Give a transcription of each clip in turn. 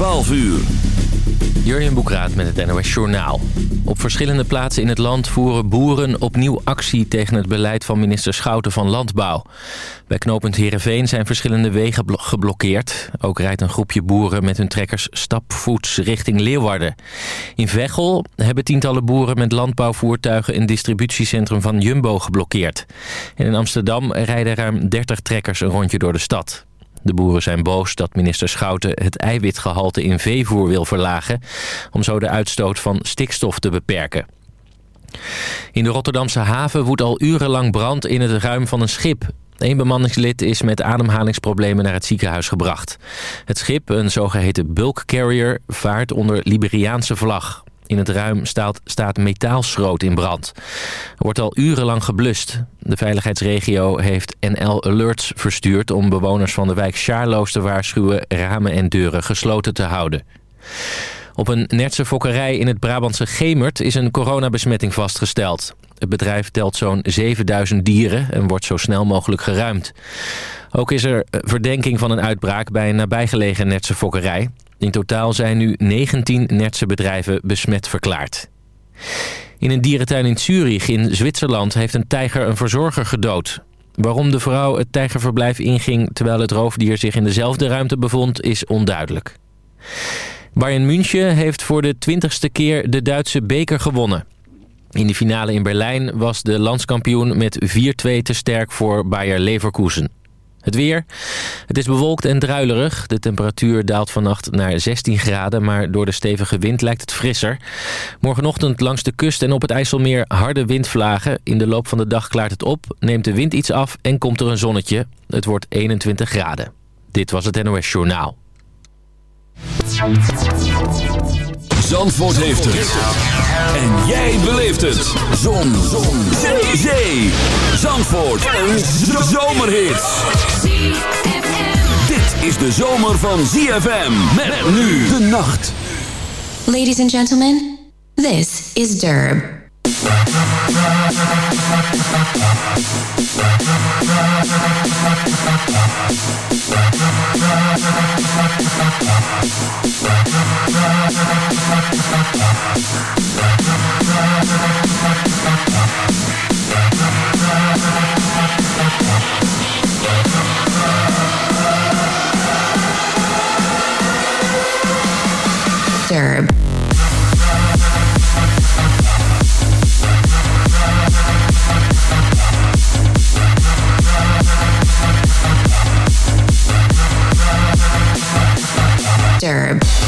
12 uur. Jurjen Boekraat met het NOS Journaal. Op verschillende plaatsen in het land voeren boeren opnieuw actie tegen het beleid van minister Schouten van Landbouw. Bij knooppunt Heerenveen zijn verschillende wegen geblokkeerd. Ook rijdt een groepje boeren met hun trekkers stapvoets richting Leeuwarden. In Veghel hebben tientallen boeren met landbouwvoertuigen een distributiecentrum van Jumbo geblokkeerd. En in Amsterdam rijden ruim 30 trekkers een rondje door de stad. De boeren zijn boos dat minister Schouten het eiwitgehalte in veevoer wil verlagen... om zo de uitstoot van stikstof te beperken. In de Rotterdamse haven woedt al urenlang brand in het ruim van een schip. Een bemanningslid is met ademhalingsproblemen naar het ziekenhuis gebracht. Het schip, een zogeheten bulk carrier, vaart onder Liberiaanse vlag. In het ruim staat, staat metaalschroot in brand. Er wordt al urenlang geblust. De veiligheidsregio heeft NL Alerts verstuurd... om bewoners van de wijk Sjaarloos te waarschuwen... ramen en deuren gesloten te houden. Op een Nertse fokkerij in het Brabantse Gemert is een coronabesmetting vastgesteld. Het bedrijf telt zo'n 7000 dieren en wordt zo snel mogelijk geruimd. Ook is er verdenking van een uitbraak bij een nabijgelegen Nertse fokkerij. In totaal zijn nu 19 Nertse bedrijven besmet verklaard. In een dierentuin in Zurich in Zwitserland heeft een tijger een verzorger gedood. Waarom de vrouw het tijgerverblijf inging terwijl het roofdier zich in dezelfde ruimte bevond is onduidelijk. Bayern München heeft voor de twintigste keer de Duitse beker gewonnen. In de finale in Berlijn was de landskampioen met 4-2 te sterk voor Bayer Leverkusen. Het weer. Het is bewolkt en druilerig. De temperatuur daalt vannacht naar 16 graden, maar door de stevige wind lijkt het frisser. Morgenochtend langs de kust en op het IJsselmeer harde windvlagen. In de loop van de dag klaart het op, neemt de wind iets af en komt er een zonnetje. Het wordt 21 graden. Dit was het NOS Journaal. Zandvoort heeft het. En jij beleeft het. Zon. Zon. Zee. Zee. Zandvoort. Een zomerhit. Dit is de zomer van ZFM. Met nu de nacht. Ladies and gentlemen, this is Derb. Disturb. Disturbed.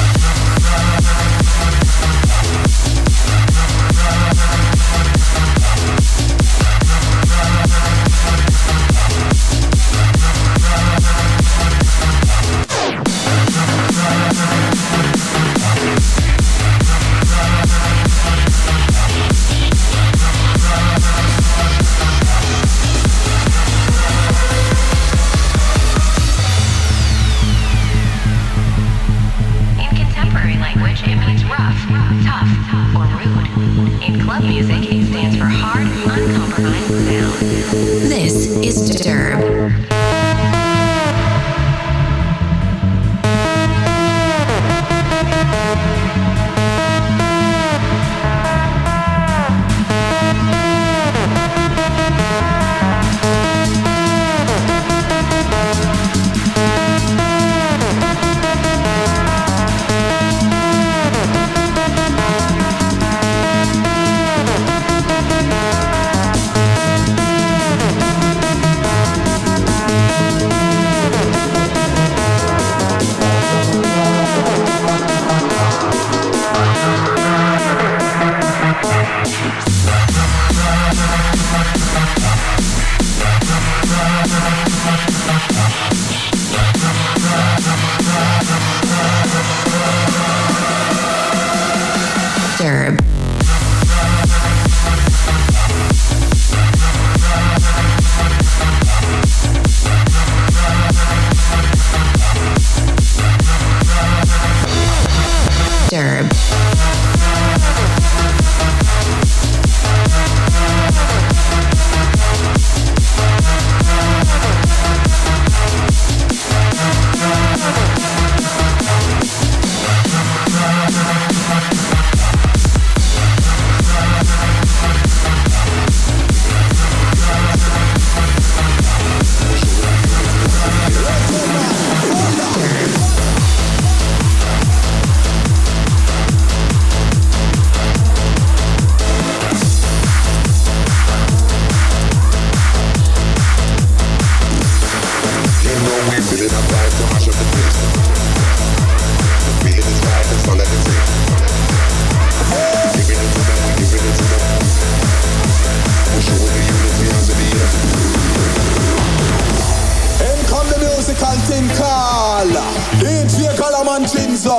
DJ Calaman Chinza,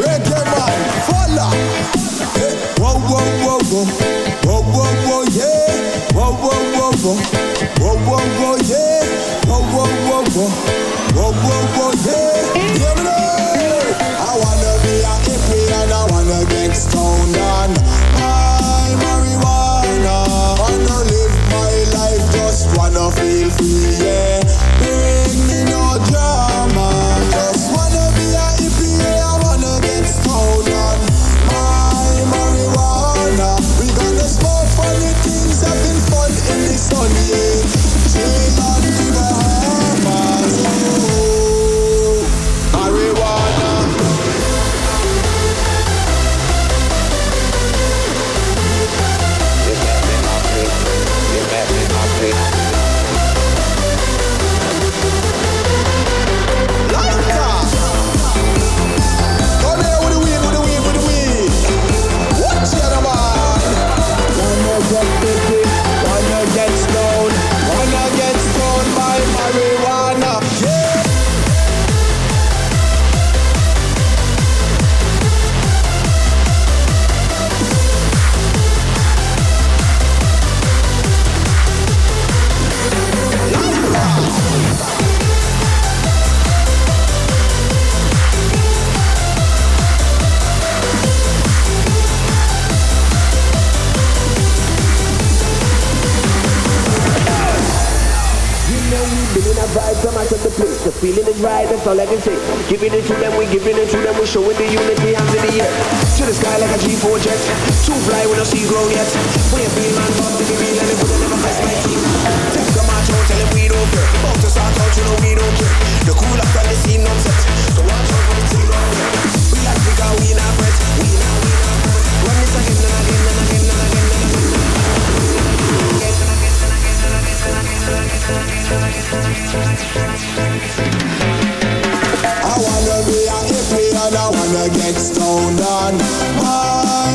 Reggae Man, Falla. Hey, whoa, whoa, whoa, whoa, whoa, whoa, whoa, yeah. Whoa, whoa, whoa, whoa, whoa, whoa, whoa, yeah. Whoa, whoa, whoa, whoa, whoa, whoa, whoa. All I can say. Giving it to them, we giving it to them, we showing the unity hands in the air. To the sky like a G4 jet. Too fly when I see grow yet. When you feel man, bump to be real and it would never press my team. Take some out, tell them we don't care. About to start out, you know we don't care. The cool up on the scene, not set. So watch get stoned on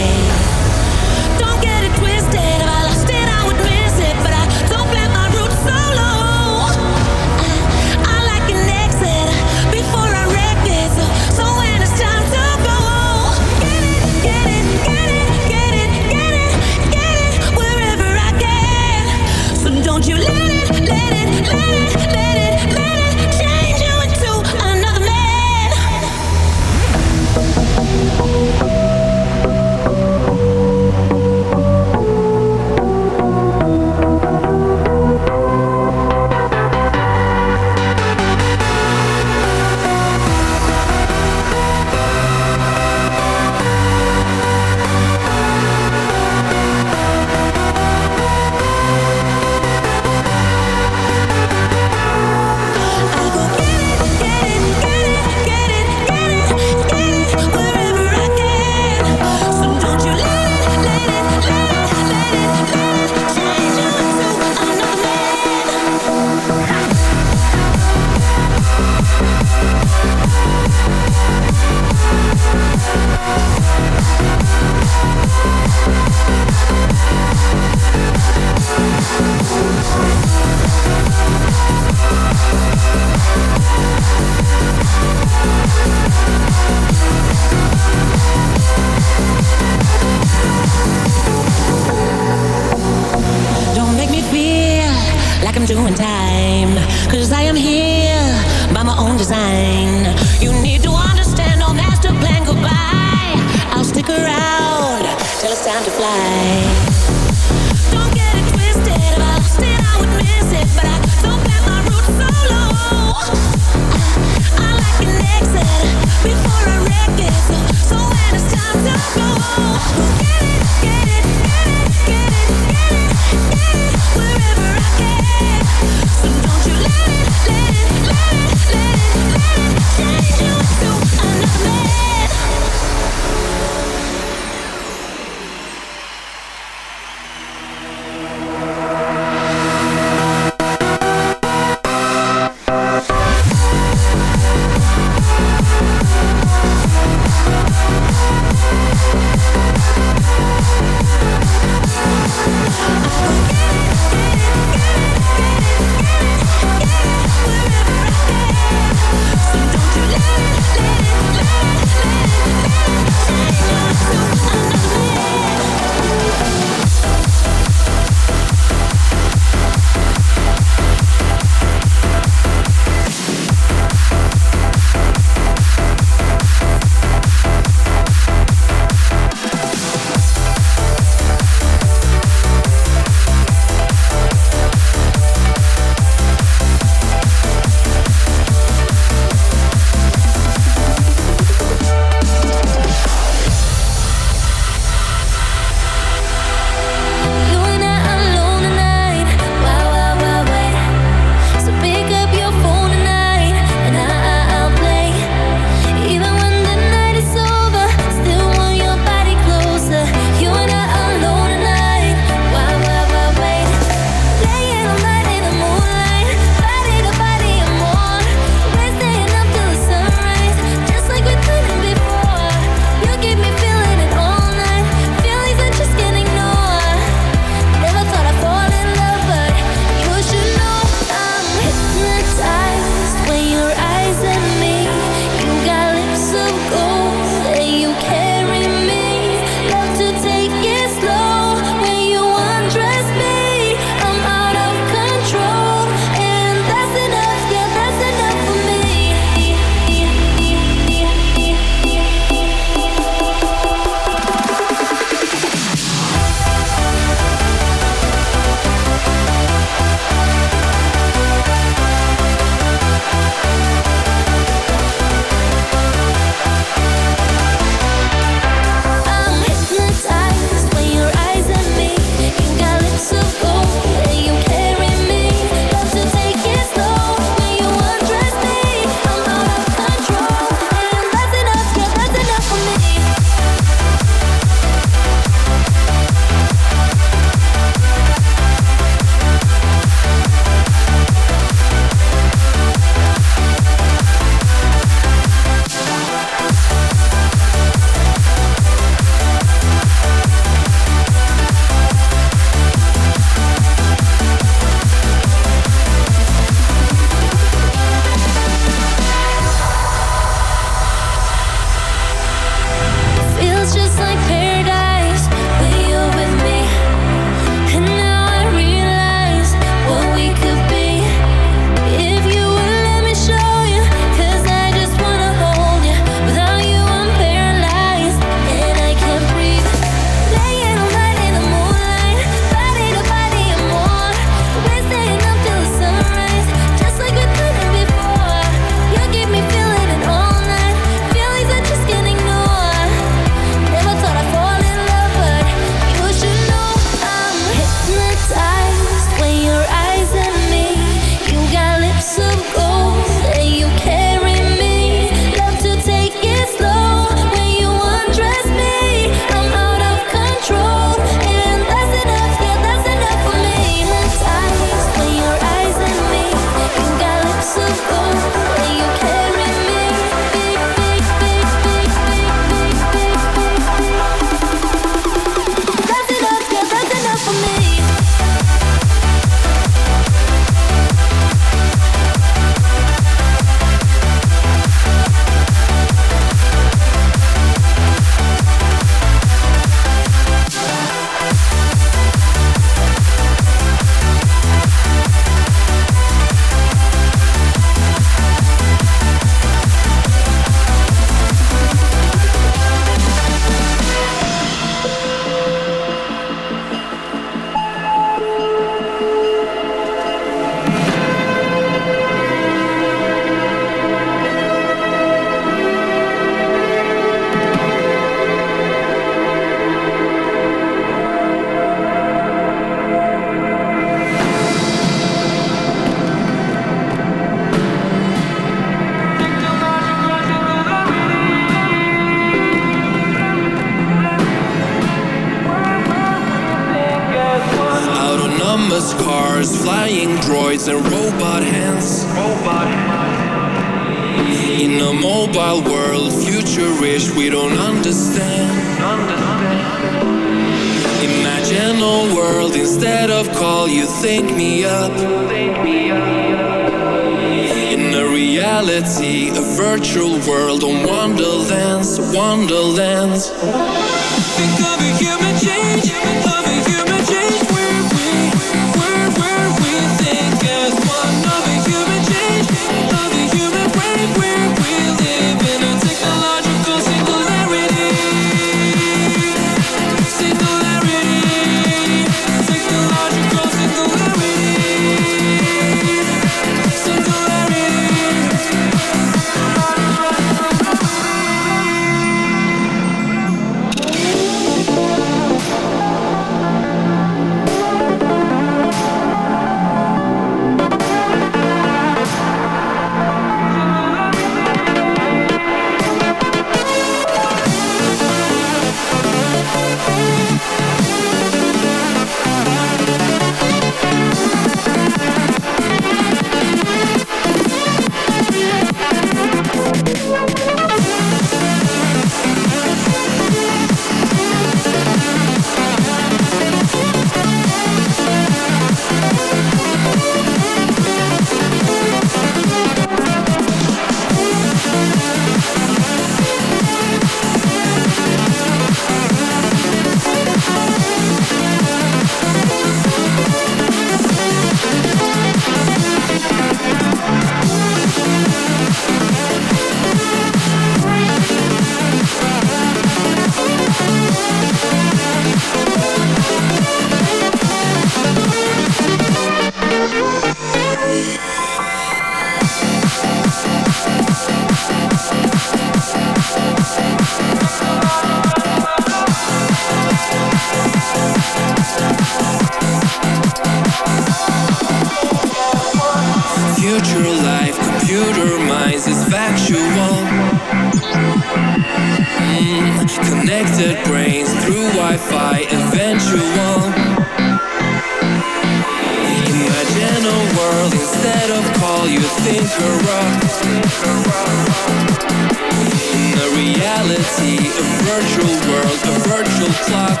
A reality, a virtual world, a virtual clock.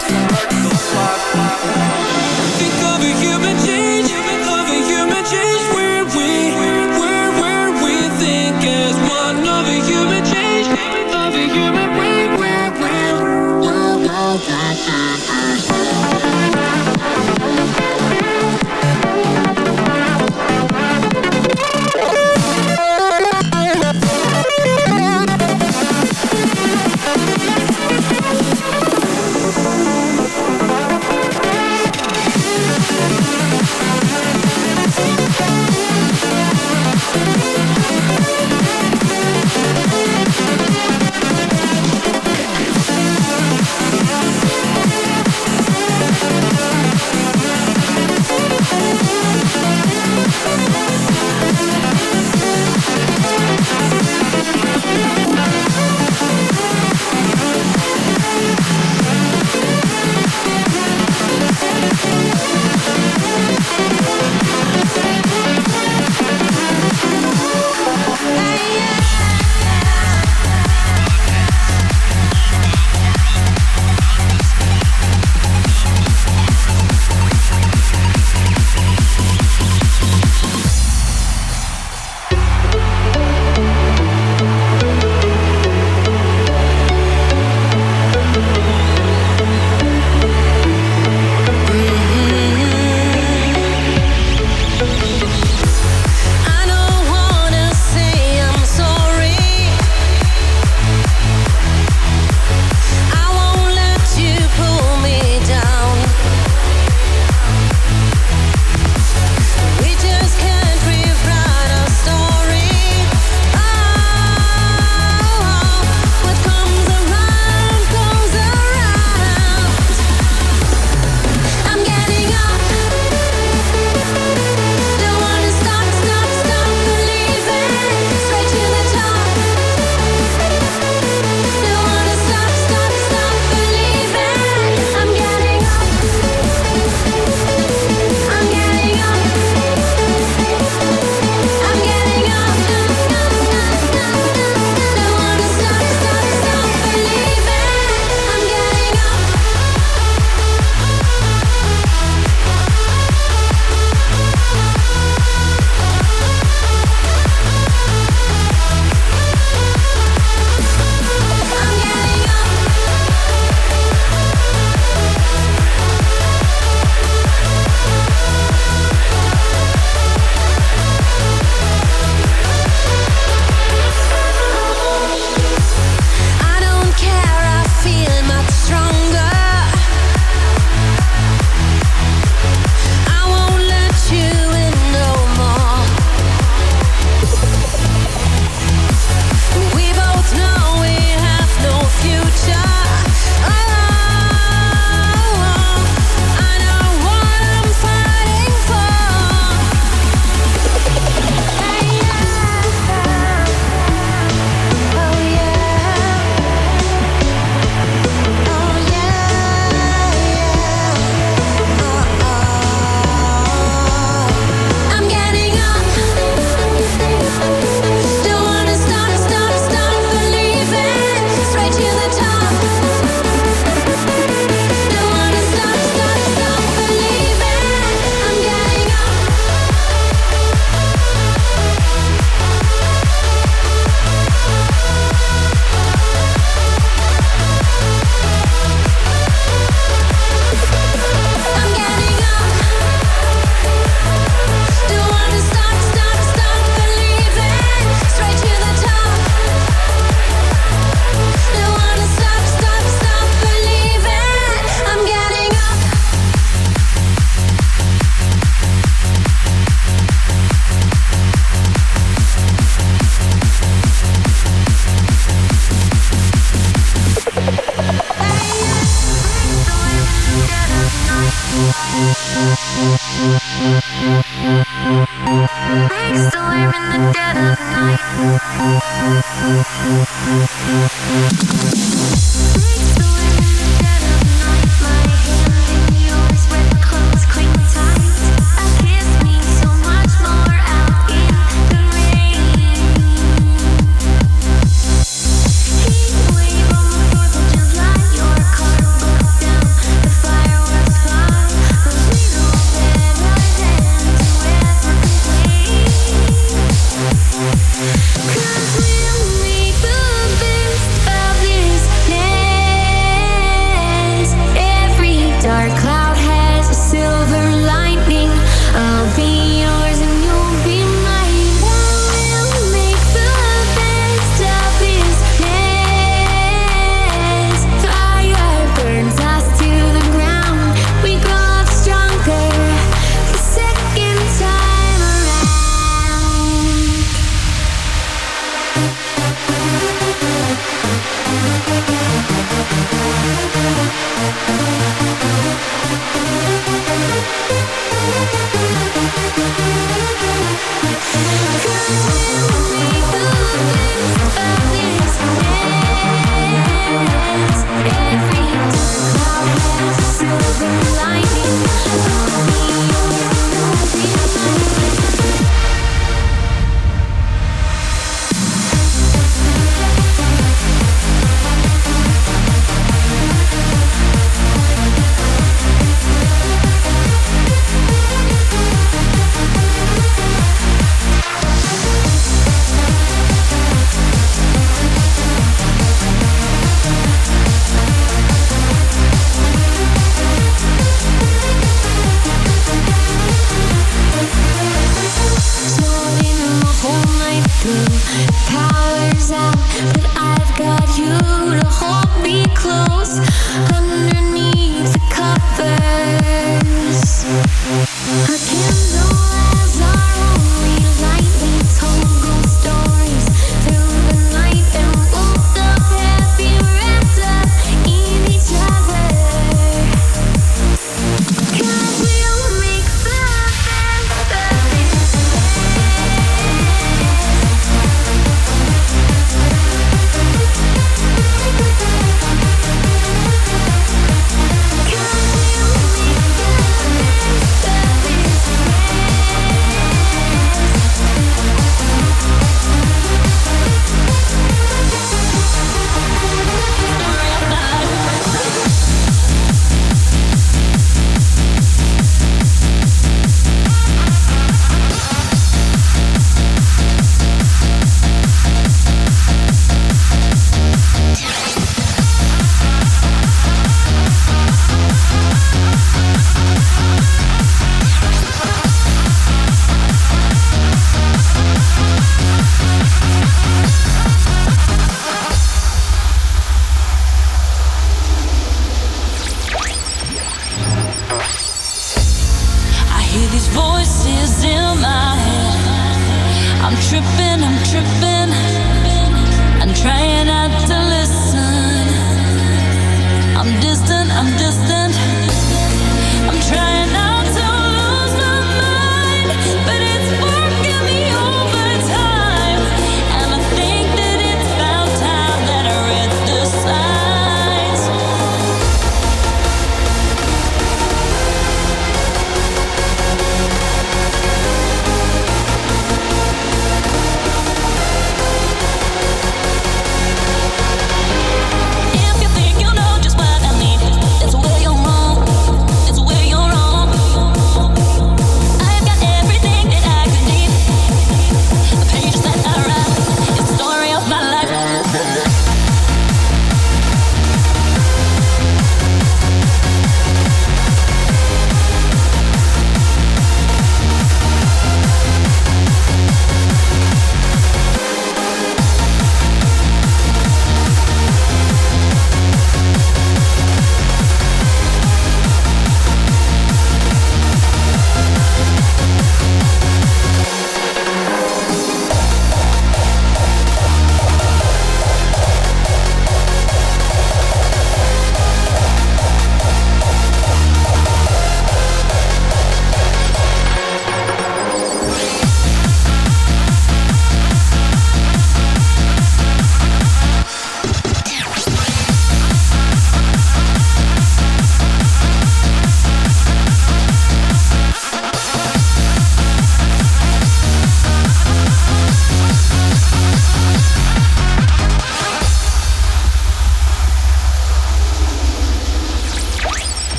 Think of a human change, of a human change where we, where, where we think as one of a human change, of a human where, where, where.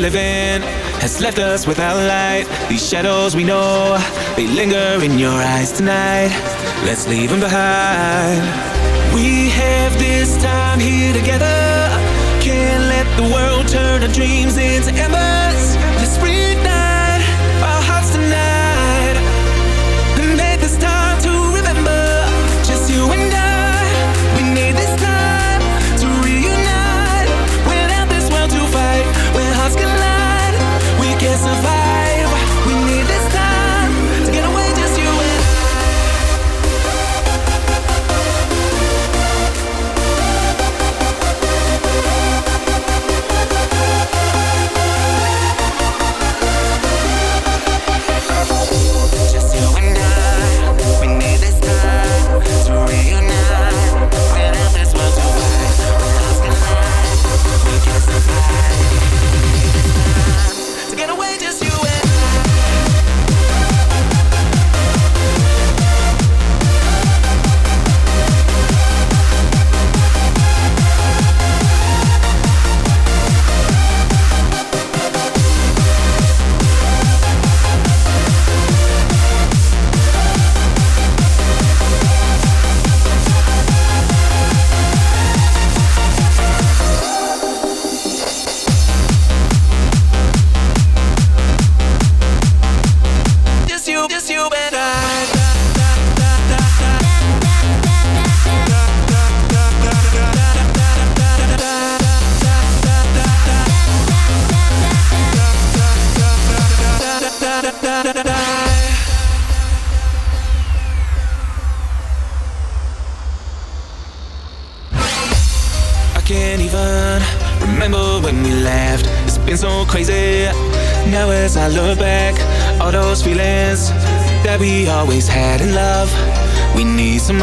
been living has left us without light. These shadows we know, they linger in your eyes tonight. Let's leave them behind. We have this time here together. Can't let the world turn our dreams into embers. in love. We need some